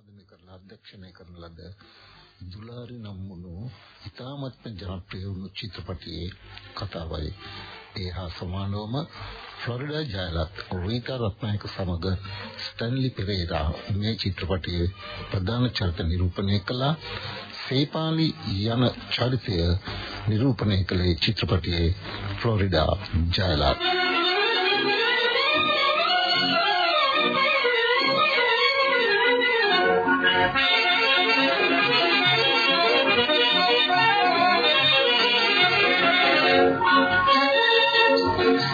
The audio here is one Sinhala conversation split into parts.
නිෂ්පාදනය කරලා අධ්‍යක්ෂණය කරන ලද දුලාරි නම් වුණු ඉතාමත්ම ජනප්‍රිය වුණු චිත්‍රපටයේ කතාවයි. ඒ හා සමානවම ෆ්ලොරිඩා ජයලත් රීතා රත්නායක සමග ස්ටැන්ලි පෙරේරා මේ චිත්‍රපටයේ ප්‍රධාන චරිත නිරූපණය කළා. සේපාලි යන චරිතය නිරූපණය කළේ චිත්‍රපටයේ ෆ්ලොරිඩා ජයලත්.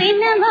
ඊටම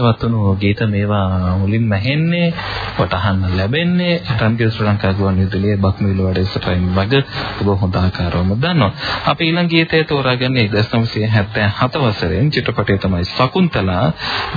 රසවත් වුණු ගීත මේවා මුලින්ම ඇහෙන්නේ වටහන්න ලැබෙන්නේ රන්දිය ශ්‍රී ලංකා ගුවන්විදුලියේ බක්මිල වැඩසටහන වග ඔබ හොඳ ආකාරවම දන්නවා. අපි ඊළඟ ගීතය තෝරාගන්නේ 1977 වසරෙන්. චිත්‍රපටය තමයි සකුන්තලා.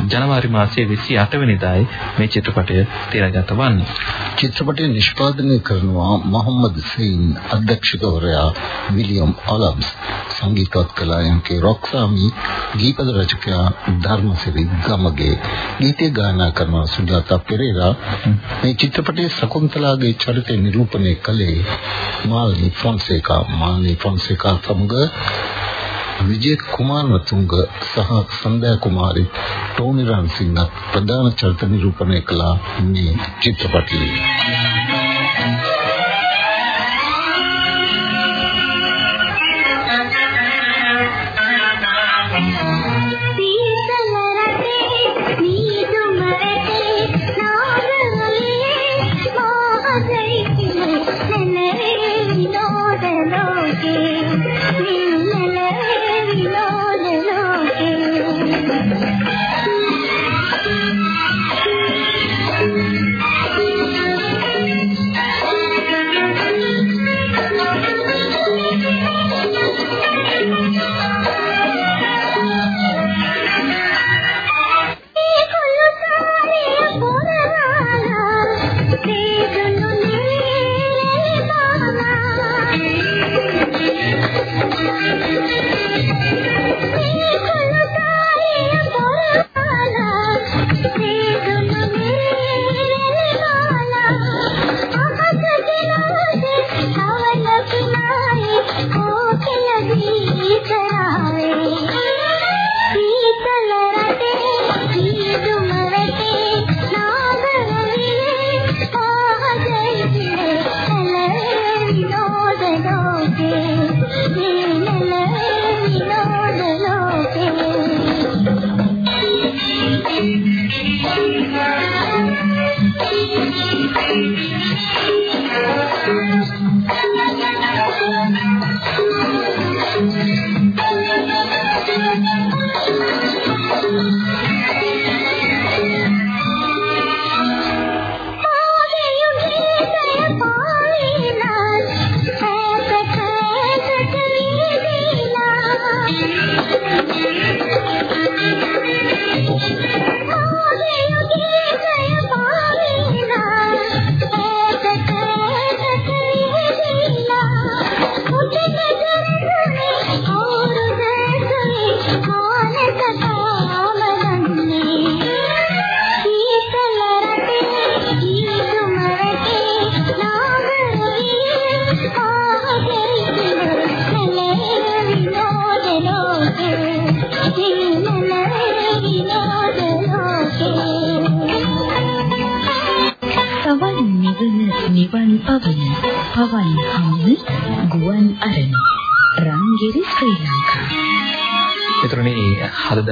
ජනවාරි මාසයේ 28 වෙනිදායි මේ චිත්‍රපටය තිරගත වන්නේ. චිත්‍රපටය නිෂ්පාදනය කරනවා මොහම්මද් සීන් අධ්‍යක්ෂකවරයා විලියම් ඔලම්ස් සංගීතවත් කළා යම්කේ රොක්සාමි ගීපද රචකයා ධර්මසිරි ගමගේ. ගීතය ගායනා කරන සුජාතා පෙරේරා. මේ චිත්‍රපටයේ සකුන්තලාගේ චරිතය නිරූපණය කළේ මාල්නි ෆොන්සේකා. මාල්නි ෆොන්සේකා සමග විජේ කුමාරතුංග සහ සන්දයා කුමාරි ටෝනි රන්සිංහ ප්‍රධාන චරිත නිරූපණය කළ මේ චිත්‍රපටයේ.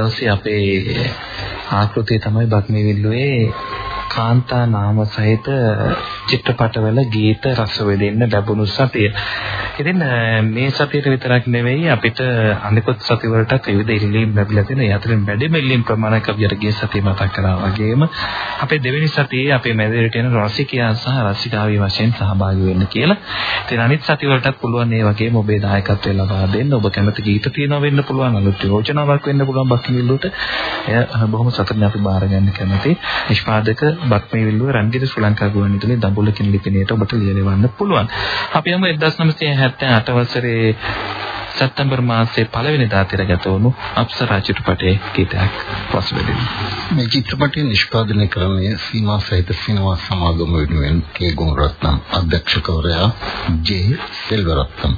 අද දවසේ අපේ ආකෘතිය තමයි බක්මී විල්ලුවේ කාන්තා නාම සහිත චිත්‍රපටවල ගීත රස වෙදෙන්න ලැබුණු සතිය. ඉතින් මේ සතියට විතරක් නෙවෙයි අපිට අනිකුත් සතිවලටත් විවිධ ඉල්ලීම් ලැබිලා තියෙනවා. ඒ අතරින් වැඩිම ඉල්ලීම් ප්‍රමාණයක් අපි අර ගිය සතියේ මතක් කරා වගේම අපේ දෙවෙනි සතියේ අපේ මැදිරියට එන රසිකයා සහ රසිකාවී වශයෙන් සහභාගී වෙන්න කියලා. ඉතින් අනිත් සතිවලටත් පුළුවන් මේ වගේම ඔබේ දායකත්වය ලබා දෙන්න. ඔබ කැමති ගීත තියෙනවා වෙන්න පුළුවන්. අලුත් යෝජනාවක් වෙන්න පුළුවන් බක්මිල්ලුවට. එය බොහොම සතුටින් අපි බාර ගන්න කැමති. නිෂ්පාදක බක්මිල්ලුව රන්දිත ශ්‍රී ලංකා ගුවන්විදුලි දඹුල්ල කියන ලිපිණයට ඔබට ලියලවන්න පුළුවන්. අපි යමු 1978 වසරේ සැප්තැම්බර් මාසයේ පළවෙනිදා තිරගත වුණු අප්සරා චිත්‍රපටයේ ගීතයක් පසුබිමින්. මේ චිත්‍රපටය නිෂ්පාදනය කරන්නේ සීමා සහිත සිනමා සමාගම වෙනුවෙන් කේ ගුණරත්නම් අධ්‍යක්ෂකවරයා ජේ සෙල්වරත්නම්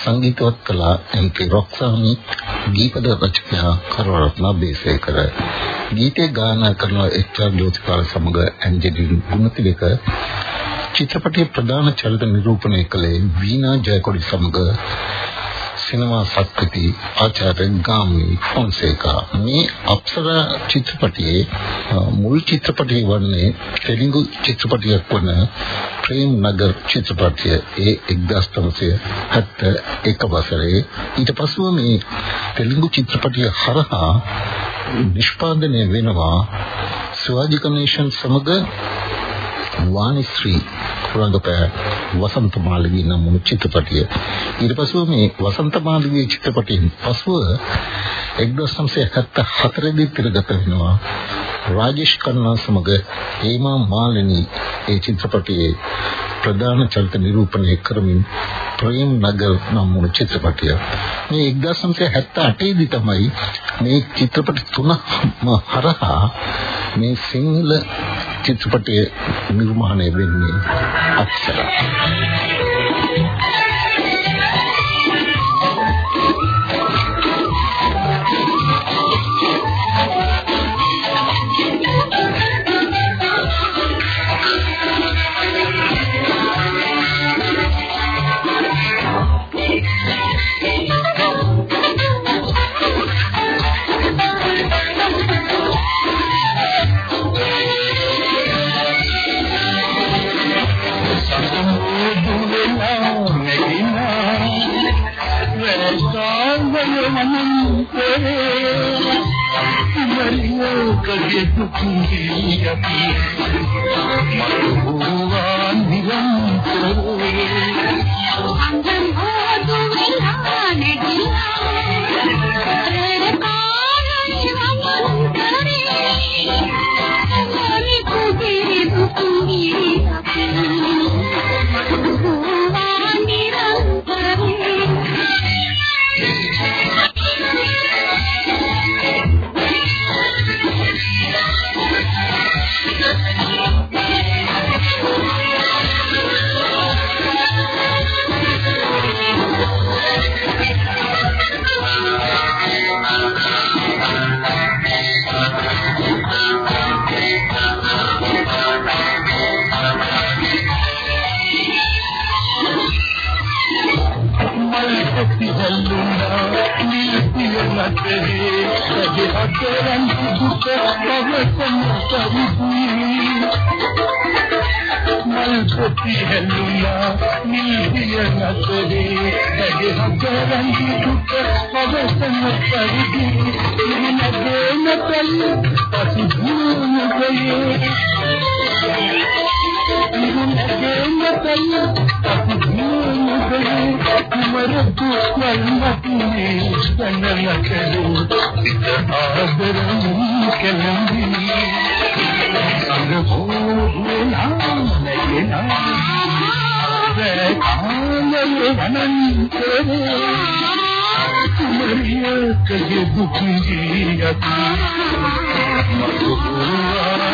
සංගීතවත් කලා එම්.කේ රොක්සානි ගීපද රචකයා කරවරත්න බේසේකර ගීතේ ගායනා කරන එච්.ආර්. ජෝතිපාල සමග ඇන්ජලින් ගුණතිලක චිත්‍රපටයේ ප්‍රධාන චරිත නිරූපණය කළේ වීණා ජයකොඩි සමග සිනමා සත්කෘති ආචාර්ය ගාමි ෆොන්සේකා. මේ අප්සරා චිත්‍රපටයේ මුල් චිත්‍රපටය වන්නේ තෙලිඟු චිත්‍රපටයක් වන ප්‍රේම් නගර් චිත්‍රපටය ඒ 1971 වසරේ. ඊට පසුව මේ තෙලිඟු චිත්‍රපටය හරහා නිෂ්පාදනය වෙනවා ස්වාජි කමිෂන් සමග වානිශ්‍රී රංගපෑ වසන්ත මාලිනී නම් වූ චිත්‍රපටය. ඊට පස්ව මේ වසන්ත මාලිනී චිත්‍රපටයෙන් පසුව 1974 දී තිරගත වෙනවා. රාජේෂ් කන්නා සමග හේමා මාලිනී ඒ චිත්‍රපටයේ ප්‍රධාන චරිත නිරූපණය කරමින් ප්‍රේම් නගර් නම් වූ චිත්‍රපටය. මේ 1978 දී තමයි මේ චිත්‍රපට තුනම හරහා මේ සිංහල චිත්‍රපටයේ නිර්මාණය වෙන්නේ අක්ෂර. කුඹිය පී කලඹි සංගෝ ගුණා නැගෙනා දර කාලම වනන්තරේ කුමරිය කගේ දුකිය අත මතුවා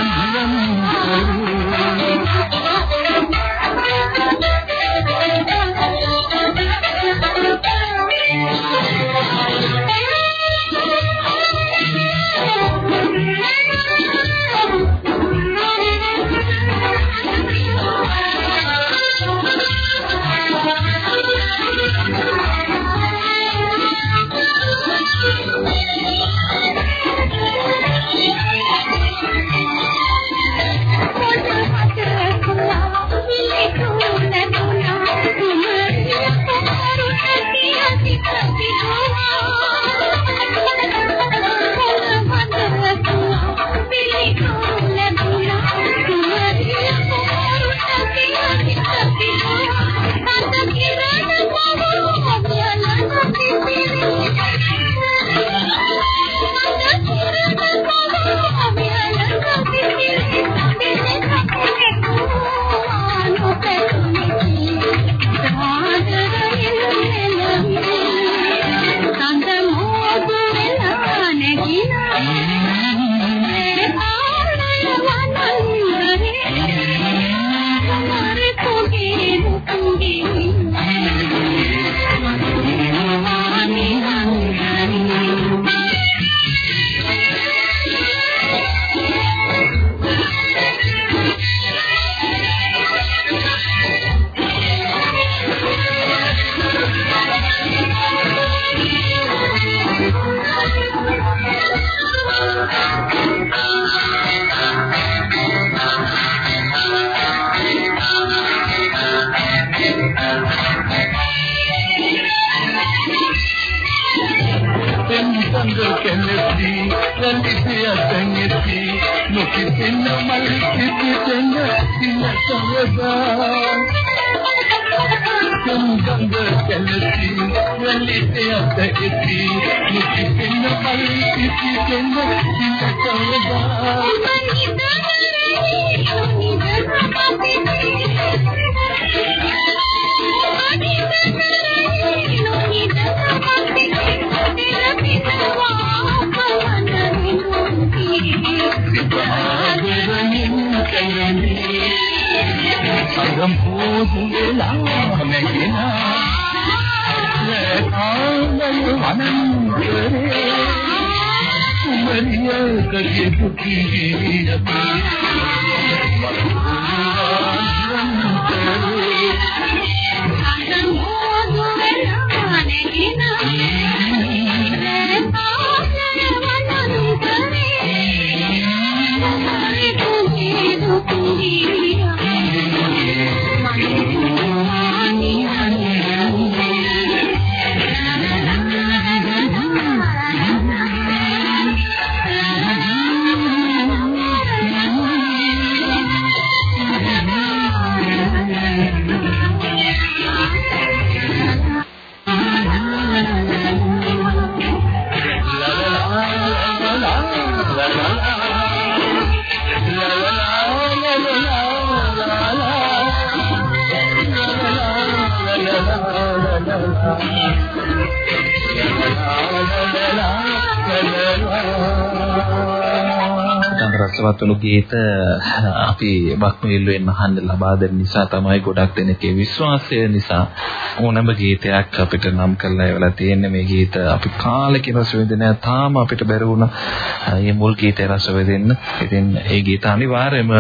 गमूल में किन वन कीर කගේ පුතිය රසවත් වුණු ගීත අපි බක්මීල්ලුවෙන් අහන්න ලබා දෙන නිසා තමයි ගොඩක් දෙනෙක්ගේ විශ්වාසය නිසා ඕනම ගීතයක් අපිට නම් කරලා එවලා තියෙන්නේ මේ ගීත අපි කාලෙක රස විඳින තාම අපිට බැරි වුණා මේ මුල් ගීතය රස විඳින්න. ඉතින් ඒ ගීත අනිවාර්යයෙන්ම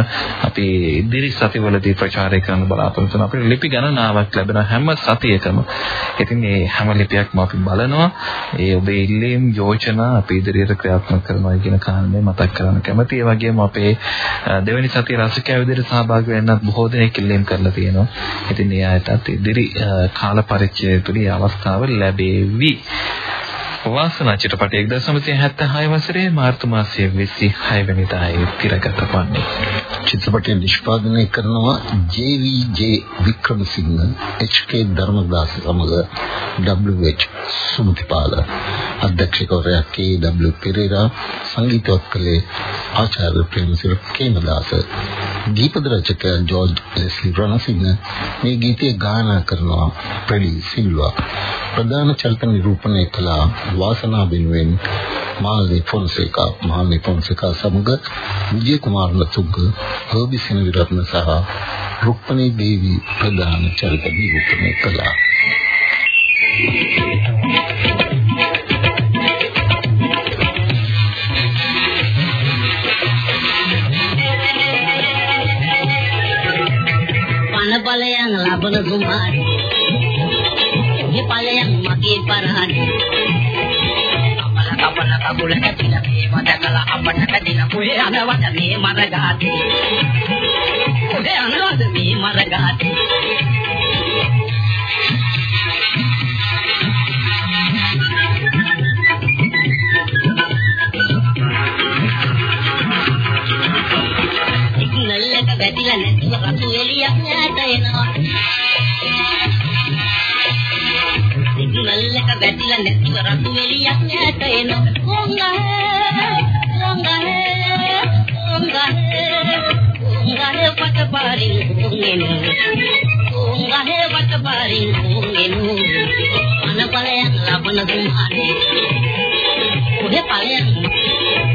අපි ඉදිරි සතිවලදී ප්‍රචාරය කරන්න බලාපොරොත්තු වෙනවා. අපිට ලිපි ගණනාවක් ලැබෙන හැම සතියකම. ඉතින් මේ හැම ලිපියක්ම අපි බලනවා. ඒ ඔබේ ඉල්ලීම් යෝජනා අපි ඉදිරියට ක්‍රියාත්මක කරනවා කියන කාරණේ මතක් කරගන්න කැමතියි. ඒ වගේම අපේ දෙවැනි සතිය රසිකයා විදිහට සහභාගී වෙන්නත් බොහෝ දෙනෙක් ඉල්ලීම් කරලා තියෙනවා. ඉතින් ඒ අයටත් ඉදිරි කාල පරිච්ඡේදය තුළ අවස්ථාව ලැබෙවි. වාසනා චිත්‍රපටයේ 1976 වසරේ මාර්තු මාසයේ 26 වෙනිදායේ තිරගත වන්නේ. චිත්‍රපටය නිෂ්පාදනය කරනවා ජේ.වී.ජේ. වික්‍රමසිංහ, එච්.කේ. ධර්මදාස සමග W.H. සුමතිපාල. අධ්‍යක්ෂකවරයා කේ.W. පෙරේරා, සංගීතවත් කළේ ආචාර්ය ප්‍රේමසිරි කේමදාස. දීපද රචකයා ජෝර්ජ් ලෙස්ලි රණසිංහ මේ ගීතය ගායනා කරනවා ප්‍රෙලි සිල්වා. ප්‍රධාන චරිත නිරූපණය කළා වාසනා වෙනුවෙන් මාල්නි ෆොන්සේකා මාල්නි ෆොන්සේකා සමග විජය කුමාර ලතුග්ග හර්බි සෙනවිරත්න සහ රුක්මනී දේවී ප්‍රධාන චරිත නිරූපණය කළා. පන බලයන් ලබන කුමාරී මේ ඵලයන් මගේ පරහට අපල කපුල කැපිල මේ මදකලා අපට කදින පුේ අනවද මේ මරගාතේ? පුේ අනවද මේ මරගාතේ? ඉක්නල්ලක වැටිලා නැතිව රතු එළියක් ඈත එනවා සිග්නල් එක වැටිලා නැතිව රතු එළියක් ඈත එන කොංගහේ කොංගහේ කොංගහේ කොංගහේ වටපාරින් කොංගෙන කොංගහේ වටපාරින් කොංගෙන අනපලයන් ලබන දුමානේ ඔහේ පලයන්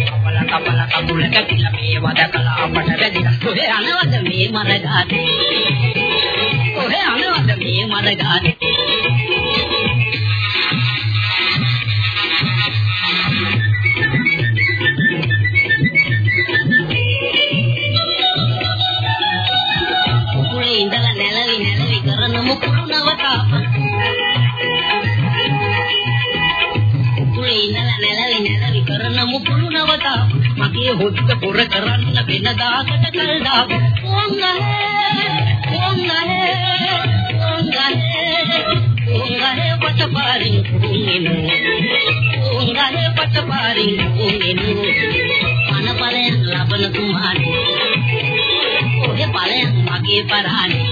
කපල කපල කපුල කැටිලා මේ වදකලා අපට වැදිලා. ඔහේ අනවද මේ මරගාතේ ඔහේ අනවද මේ මරගාතේ කරන්න වෙන දාකට කල් දාප ඕංගහේ ඕංගහේ ඕංගහේ ඕංගහේ වටපාරින් කුංගෙනු ඕංගහේ වටපාරින් කුංගෙනු අනප අනපලෙන් ලබන තුමානේ ඔය ඵලයන් මගේ පරානේ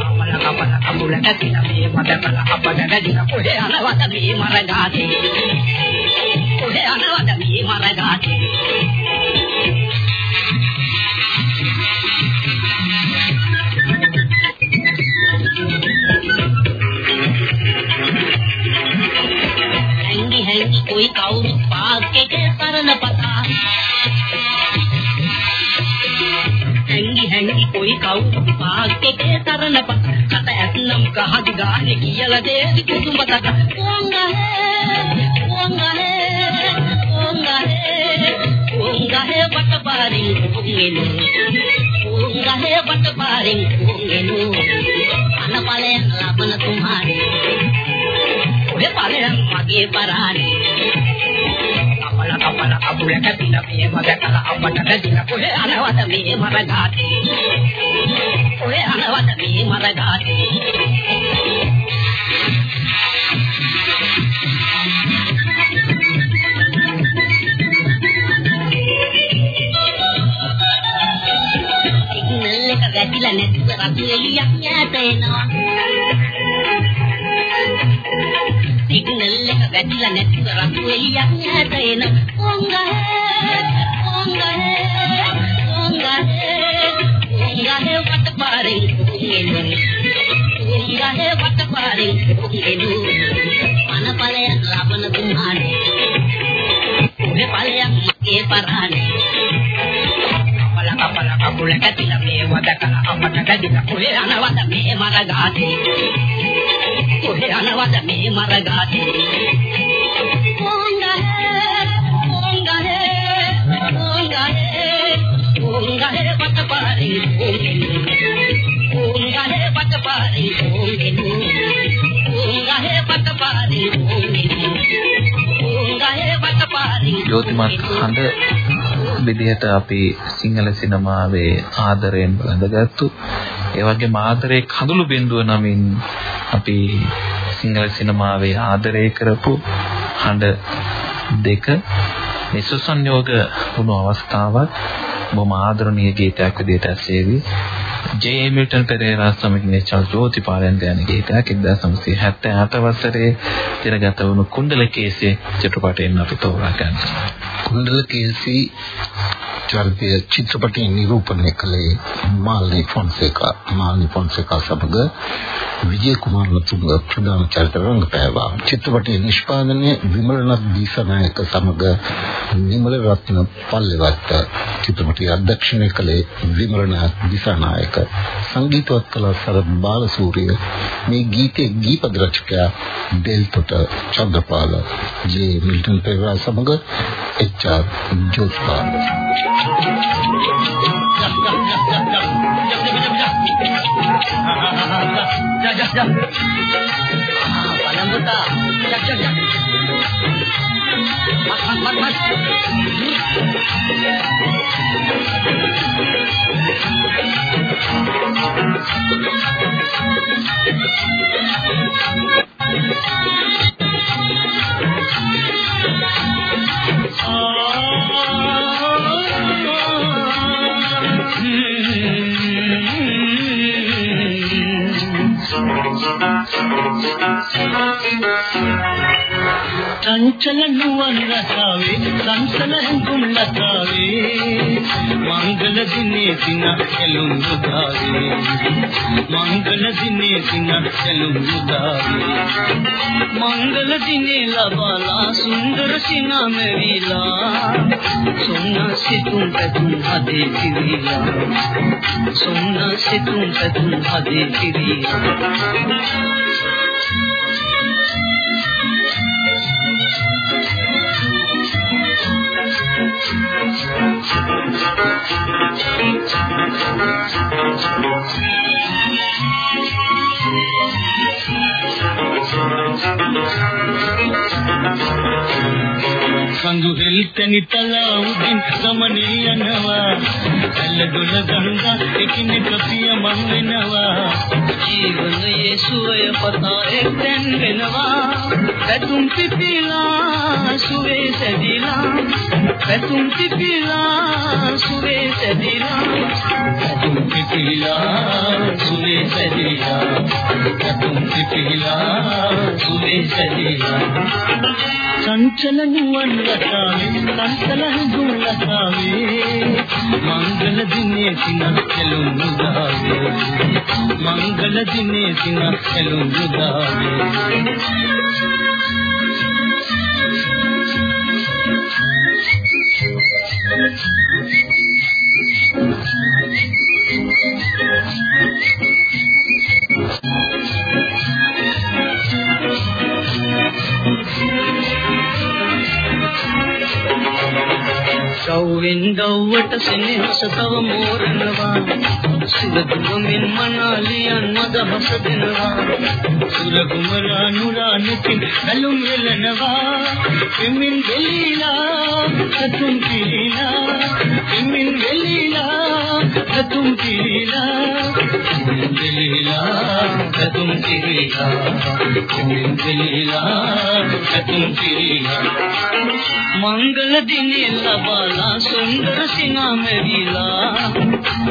අපල කපල කමුල කැතිලා මේ මඩ කල අපඩ ගැදිලා ඔය අනවද මේ මරගාතේ ඔය අනවද මේ මරගාතේ හැංගි કોઈ කවුරු පාක්කෙක සරණ පතා කට ඇත්නම් කහදි ගානේ කියලා දේවි කුතුඹතක ඕංගහේ ඕංගහේ ඕංගහේ ඕංගහේ වටපාරින් කුංගෙනු ඕංගහේ වටපාරින් කුංගෙනු අනපලෙන් ලබන තුමානේ ඔය ඵලයන් මගේ පරානේ කපල කපල කපුල කැපිලා මේ මග කල අපට කැදිලා ඔය අනවද මේ මරගාතේ ඔය අනවද මේ මරගාතේ සිග්නල් එක වැටිලා නැතුව රතු එළියක් ඈත එනවා සිග්නල් එක වැටිලා නැතිව රතු එළියක් ඈත එන ඕංගහේ ඕංගහේ ඕංගහේ ඕංගහේ වටපාරේ කුංගෙනු ඕංගහේ වටපාරේ කුංගෙනු අනපලය ලබන තුමානේ ඔය ඵලයක් මගේ පරානේ කපල කපල කපුල කැතිලා මේ වදකල අපට කැදිලා ඔය අනවද මේ මරගාතේ ඔය අනවද මේ මරගාතේ ඕංගහේ ජෝතිමත් හඬ විදිහට අපි සිංහල සිනමාවේ ආදරයෙන් බඳගත්තු ඒ වගේම ආදරයේ කඳුළු බිඳුව නමින් අපි සිංහල සිනමාවේ ආදරය කරපු හඬ දෙක නිසසංයෝග වුණු අවස්ථාවක් බොහොම ආදරණීය ගීතයක් විදිහට ඇසෙවි. ජේ. මිල්ටන් පෙරේරා සමගින් චල් ජෝතිපාලයන් ගාන ගීතයක් 1978 වසරේ තිරගත වුණු කුණ්ඩලකේසේ චිත්‍රපටයෙන් අපි තෝරා ගන්නවා. කුණ්ඩල කේසි චරිතය චිත්‍රපටයේ නිරූපණය කළේ මාල්නි ෆොන්සේකා. මාල්නි ෆොන්සේකා සමග විජේ කුමාර ලතුංග ප්‍රධාන චරිත රංගපෑවා. චිත්‍රපටයේ නිෂ්පාදනය විමලනාත් දීසනායක සමග නිමල රත්න පල්ලෙවත්ත චිත්‍රපටයේ අධ්‍යක්ෂණය කළේ විමලනාත් දීසනායක. සංගීතවත් කළ සරත් බාලසූරිය. මේ ගීතයේ ගීපද රචකයා දෙල්තොට චන්ද්‍රපාල ජේ මිල්ටන් පෙරේරා සමග H R. Jothipala. 자, 자, 자. 아, 반응 좋다. 자, 자, 자. 맛, 맛, 맛, 맛. 아. Thank you. චංචල නුවන් රසාවේ සංසල හඟුම් ලතාවේ මංගල දිනේ දින එළුම් උදාවේ. මංගල දිනේ දින එළුම් උදාවේ. මංගල දිනේ ලබලා සුන්දර සිනම විලා. සොන්න සිතුම් පැතුම් හදේ කිරිලා. සොන්න සිතුම් පැතුම් හදේ කිරිලා. කඳු හෙල්තනි තලා උදින් ගමනේ යනවා. ඇල්ලඩොල ගංගා එකිනෙක පිය මං වෙනවා. ජීවනයේ සුවය පතා එක්තැන් වෙනවා. පැතුම් පිපිලා සුවේ සැදිලා. පැතුම් පිපිලා සුවේ සැදිලා. පැතුම් පිපිලා සුවේ සැදිලා. පැතුම් පිපිලා සුවේ සැදිලා. චංචල නුවන් රසාවේ සංසල හඳුන් රසාවේ මංගල දිනේ සිනහ කෙලුම් දාවේ මංගල දිනේ සිනහ කෙලුම් දාවේ සෞවෙන් ගව්වට සෙනෙහස තව මෝරනවා. සුරදුමින් මනාලියන් මදහස දෙනවා සුරකුමරා නුරානුකින් ඇලුම් වෙලනවා එමින් දෙලීලා සතුම් කිරීලා එමින් වෙලීලා සතුම් කිරීලා එමින් දෙලීලා සතුම් කිරීලා එමින් දෙලීලා සතුම් කිරීලා මංගල දිනේ ලබලා සුන්දර සිනා මෙවිලා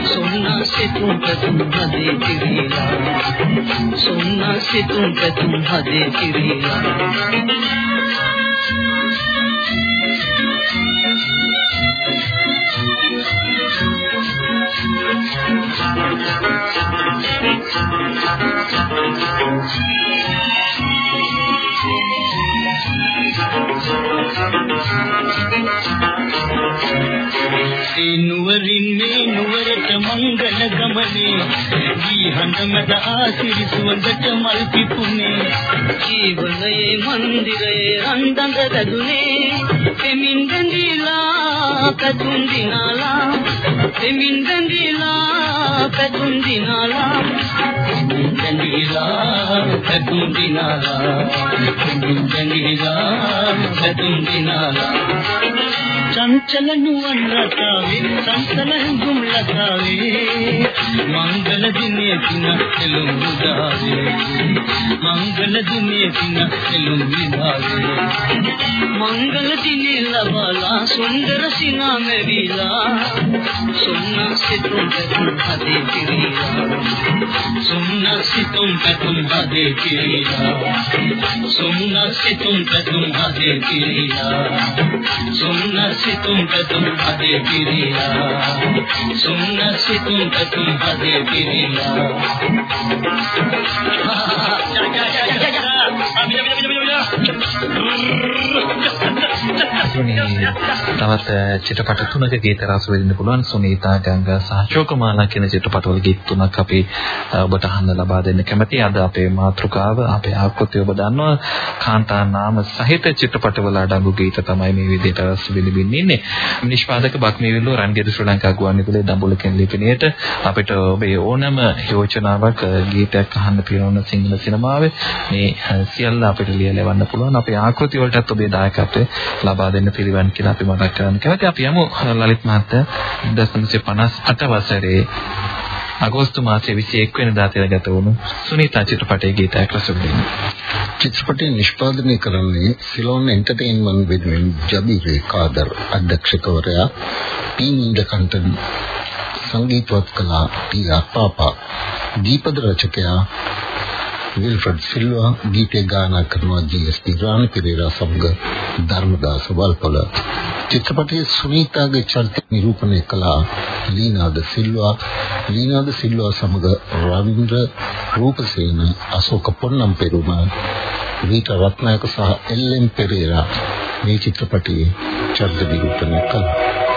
සොන්නා සිතුම් පැතුම් හදේ කිරීලා සොන්නා සිතුම් පැතුම් හදේ කිරීලා ඒ නුවරින් මේ නුවරට මංගල ගමනේ. දී හඬ මැද ආසිරි සුවඳට මල් පිපුනේ. ජීවනයේ මන්දිරයේ රන්දඟ රැඳුනේ එමින් රැඳිලා පැතුම් දිනාලා. එමින් රැඳිලා පැතුම් දිනාලා. එමින් රැඳිලා පැතුම් දිනාලා. එමින් රැඳිලා පැතුම් දිනාලා චංචල නුවන් රසාවේ සංසල හඳුම් ලතාවේ මංගල දිනේ කින එළුම් උදාවේ මංගල දිනේ කින එළුම් විදාවේ මංගල දිනේ ලබලා සුන්දර සිනා මෙවිලා සොන්න සිතුම් පැතුම් හදේ කිරීලා සොන්න සිතුම් පැතුම් හදේ කිරීලා සොන්න සිතුම් පැතුම් හදේ කිරීලා සොන්න සිතුම් පැතුම් හදේ කිරීලා සොන්න සිතුම් පැතුම් හදේ කිරීලා තවත් චිත්‍රපට තුනක ගීත රස විඳින්න පුළුවන් සුනීතා ගංගා සහ ශෝකමාලා කියන චිත්‍රපටවල ගීත තුනක් අපි ඔබට අහන්න ලබා දෙන්න කැමතියි. අද අපේ මාතෘකාව අපේ ආකෘතිය ඔබ දන්නවා කාන්තා නාම සහිත චිත්‍රපටවල අඩංගු ගීත තමයි මේ විදිහට රස විඳින්න ඉන්නේ. නිෂ්පාදක බක්මීවිල්ලෝ රන්ගිර ශ්‍රී ලංකා ගුවන්විදුලියේ දඹුලකින් ලිපිණියට අපිට ඔබේ ඕනම යෝජනාවක් ගීතයක් අහන්න පිරවන සිංහල සිනමාවේ මේ සියල්ල අපිට ලියලවන්න පුළුවන්. අපේ ආකෘති වලටත් ඔබේ දායකත්වය ලබා දෙන්න පිළිවන් කියලා අපි මතක් කරන්න කැමතියි. අපි යමු ලලිත් මහත්තයා 1958 වසරේ අගෝස්තු මාසයේ 21 වෙනිදා තිරගත වුණු සුනීතා චිත්‍රපටයේ ගීතයක් රසවිඳින්න. චිත්‍රපටය නිෂ්පාදනය කරන්නේ සිලෝන් එන්ටර්ටේන්මන්ට් වෙනුවෙන් ජබීරේ කාදර් අධ්‍යක්ෂකවරයා පී නින්දකන්තන් සංගීතවත් කළා පී අප්පාපා දීපද රචකයා විල්ෆ්‍රඩ් සිල්වා ගීතය ගායනා කරනවා ජී.එස්.පී. රාණි පෙරේරා සමග ධර්මදාස වල්පොල චිත්‍රපටයේ සුනීතාගේ චරිත නිරූපණය කළා ලීනාද සිල්වා ලීනාද සිල්වා සමග රවීන්ද්‍ර රූපසේන අශෝක පොන්නම් පෙරුම වීට රත්නායක සහ එල්.එම්. පෙරේරා මේ චිත්‍රපටයේ චරිත නිරූපණය කළා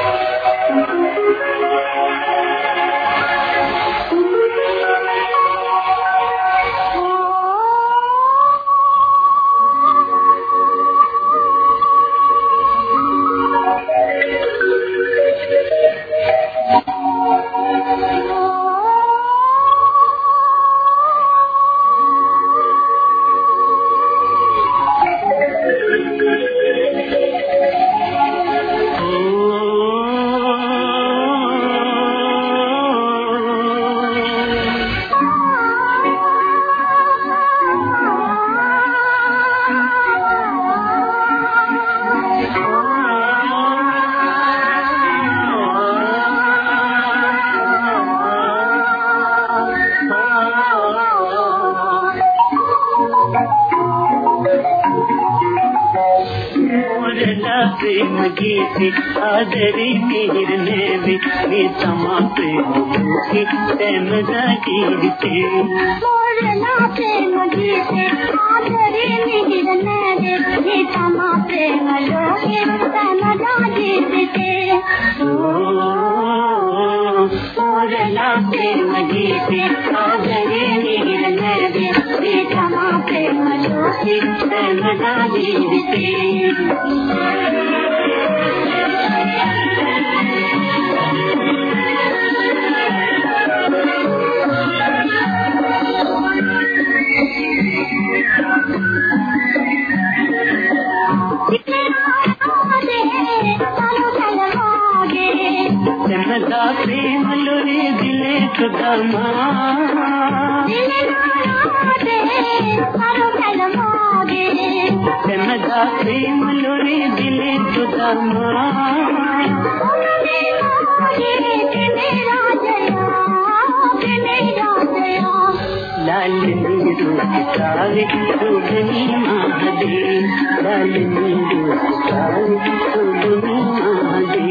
लाल नीरू कावे सुगनी महादे लाल नीरू कावे सुगनी महादे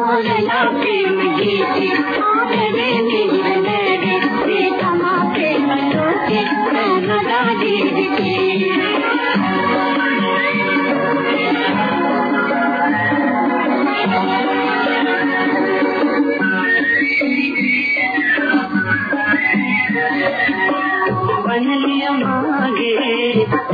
और लाके मुझे और रे मेरे नैने से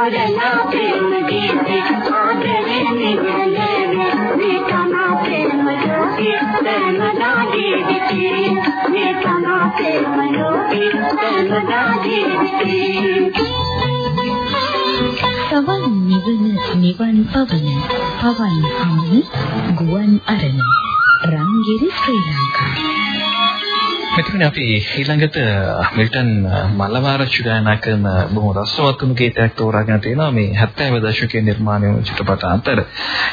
සවන් නිවන නිවන් පවන පවන් හමුන ගුවන් අරණ. රංගිරි ශ්‍රී ලංකා. මෙතන අපි ඊළඟට මිල්ටන් මල්ලවාරච්චි ගායනා කරන බොහොම රසවත් වුණු ගීතයක් තෝරාගෙන තියෙනවා මේ 70 දශකයේ නිර්මාණය වුණු චිත්‍රපට අතර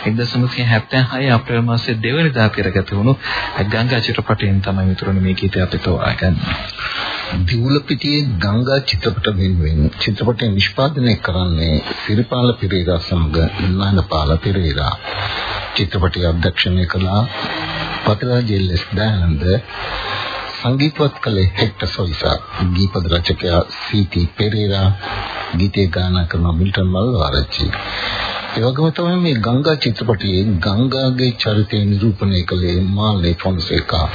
1976 අප්‍රේල් මාසයේ දෙවනිදා පෙරගත වුණු ගංගා චිත්‍රපටයෙන් තමයි මිතුරුනි මේ ගීතය අපි තෝරාගන්නේ. දිවුලපිටියේ ගංගා චිත්‍රපට වෙනුවෙන් චිත්‍රපටය නිෂ්පාදනය කරන්නේ සිරිපාල පෙරේරා සමග නානපාල පෙරේරා. චිත්‍රපටය අධ්‍යක්ෂණය කළ පතිරාජ එල්.එස්. දයානන්ද සංගීතවත් කළ හෙක්ටර් සොයිසා ගීපද රචකයා සීටි පෙරේරා ගීතය ගායනා කරන මිල්ටන් මල්වාරච්චි. ඒ වගේම තමයි මේ ගංගා චිත්‍රපටයේ ගංගාගේ චරිතය නිරූපණය කළේ මාල්නි ෆොන්සේකා.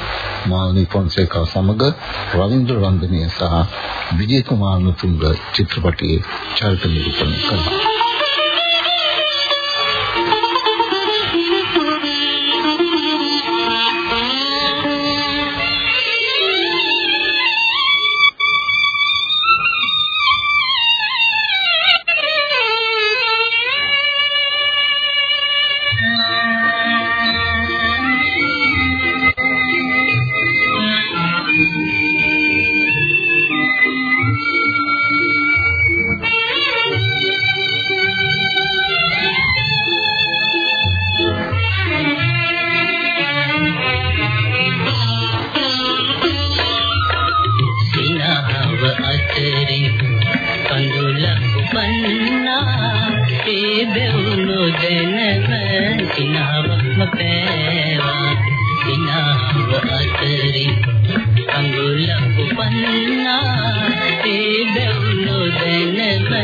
මාල්නි ෆොන්සේකා සමග රවීන්ද්‍ර වන්දනය සහ විජේ කුමාර් නුතුංග චිත්‍රපටයේ චරිත නිරූපණය කළා.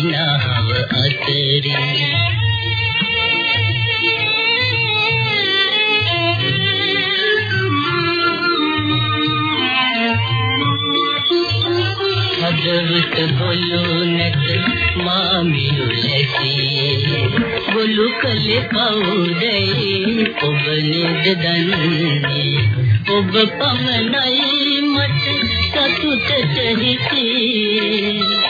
ඉලහව අතරින් හදවත බොලු නැත මාමිලු ලැසී බොලු කලේ කවුදයි ඔබ නේද දන්නේ. ඔබ පමණයි මට සතුටට හිතේ.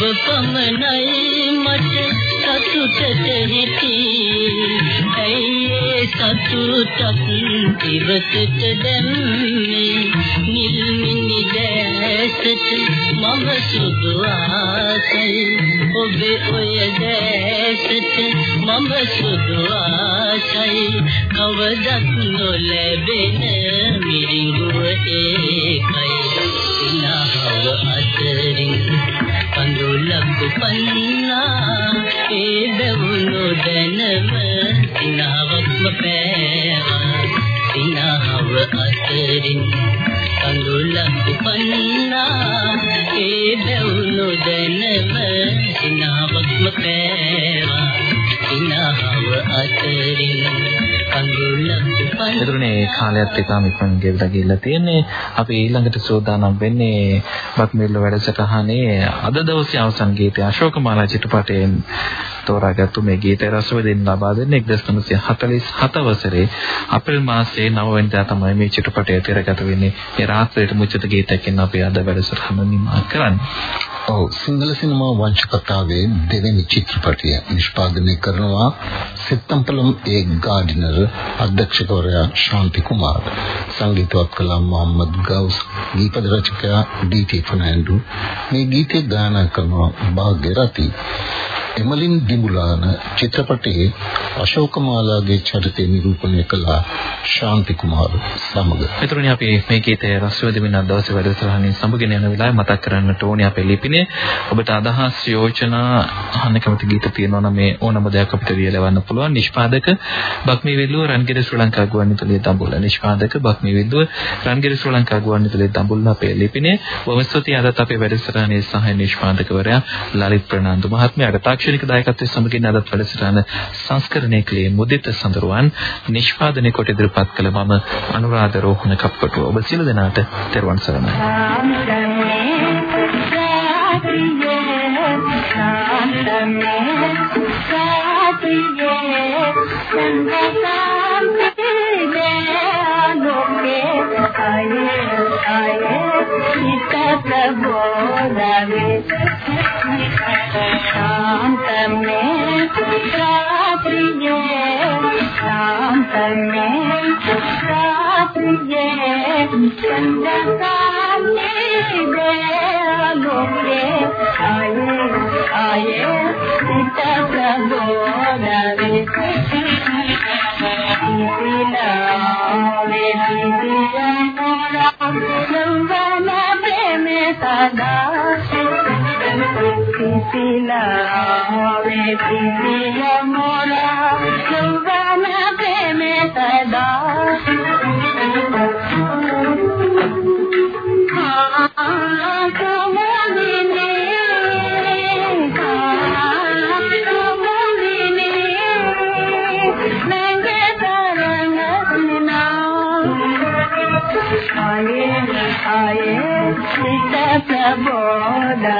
ඔබ පමණයි මට සතුටට හිතේ. ඇයි සතුටක් ඉවතට දැම්මේ? නිල්මිනි දැසට මම සුදු ආසයි. ඔබේ ඔය දැසට මම සුදු ආසයි. කවදත් නොලැබෙන මිරිඟුව ඒකයි. ඉනහව අතරින් කඳුලක් පන්නා ඒ බැවුණු දැනම ඉනාවක්ම පෑවා. ඉනහව අතරින් කඳුලක් පන්නා ඒ බැවුණු දැනම ඉනාවක්ම පෑවා. ඉනහව අතරින් කඳුලක් පන්නා එතකොට කාලයත් එක්කම ඉක්මන් ගෙවිලා ගිහිල්ලා තියෙන්නේ. අපි ඊළඟට සූදානම් වෙන්නේ බක්මිල්ල වැඩසටහනේ අද දවසේ අවසන් ගීතය අශෝකමාලා චිත්‍රපටයෙන් තෝරාගත්තු මේ ගීතය රස විඳින්න ලබා දෙන්නේ 1947 වසරේ අප්‍රේල් මාසයේ 9 වෙනිදා තමයි මේ චිත්‍රපටය තිරගත වෙන්නේ. ඒ රාත්‍රියේ මුචිත ගීතයකින් අපි අද වැඩසටහන නිමා කරන්නේ. ඔව් සිංහල සිනමා වංශ කතාවේ දෙවෙනි චිත්‍රපටය නිෂ්පාදනය කරනවා සිත්තම්පලම් ඒ ගාඩිනර් අධ්‍යක්ෂකවරයා ශාන්ති කුමාර් සංගීතවත් කළා මොහම්මද් ගවුස් ගීපද රචකයා ඩී.ටී. ෆර්නෑන්ඩෝ මේ ගීතය ගායනා කරනවා භාග්‍යරති එමලින් දිඹුලාන චිත්‍රපටයේ අශෝකමාලාගේ චරිතය නිරූපණය කළ ශාන්ති කුමාර සමග. මෙතුණි අපි මේ ගීතය රස විඳින්න දවසේ වැඩසටහනින් සමගින යන වෙලාවේ මතක් කරන්නට ඕනේ අපේ ලිපිනේ. ඔබට අදහස් යෝජනා අහන්න කැමති ගීත තියෙනවා නම් මේ ඕනම දෙයක් අපිට ලියලවන්න පුළුවන්. නිෂ්පාදක බක්මී වෙල්ලුව රන්ගිර ශ්‍රී ලංකා ගුවන්විදුලියේ දඹුල්ල. නිෂ්පාදක බක්මී වෙල්ලුව රන්ගිර ශ්‍රී ලංකා ගුවන්විදුලියේ දඹුල්ල අපේ ලිපිනේ. බොහොම ස්තුතියි. අදත් අපේ වැඩසටහනේ සහාය නිෂ්පාදකවරයා ලලිත් ප්‍රනාන්දු මහත්මයාට තාක්ෂණික දායකත්වයේ සමගින් අදත් වැඩසටහන සංස්කරණය කළේ මුදිත සඳරුවන්. නිෂ්පාදනය කොට ඉදිරිපත් කළ මම අනුරාධ රෝහණ කප්පටුව. ඔබ සියලු දෙනාට තෙරුවන් සරණයි. శాంతమే రాత్రియే శాంతమే రాత్రియే చంద్రకాంతే దయాలోకే ఆయే ఆయే సిత ప్రబోధరే ఇదిలా విదియా నవ్వన ప్రేమే సదా পিলা হবে পিলা মোরা সুবানা প্রেমে সদা ಆಯೇ ಆಯೇ ಪ್ರಬೋಧ